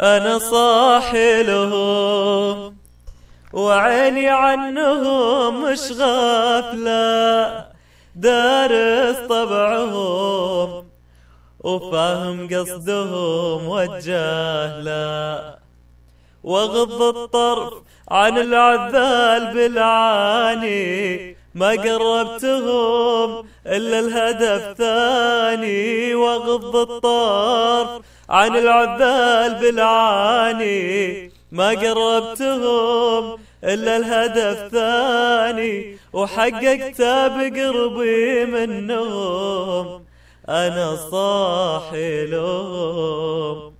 أنا صاحي لهم وعيني عنهم مش غافلة. دارس طبعهم وفاهم قصدهم وجهله. واغض الطرف عن العذال بالعاني. ما قربتهم إلا الهدف ثاني. واغض الطرف عن العذال بالعاني. ما قربتهم إلا الهدف ثاني. وحققت بقربي منهم. أنا صاحي لهم.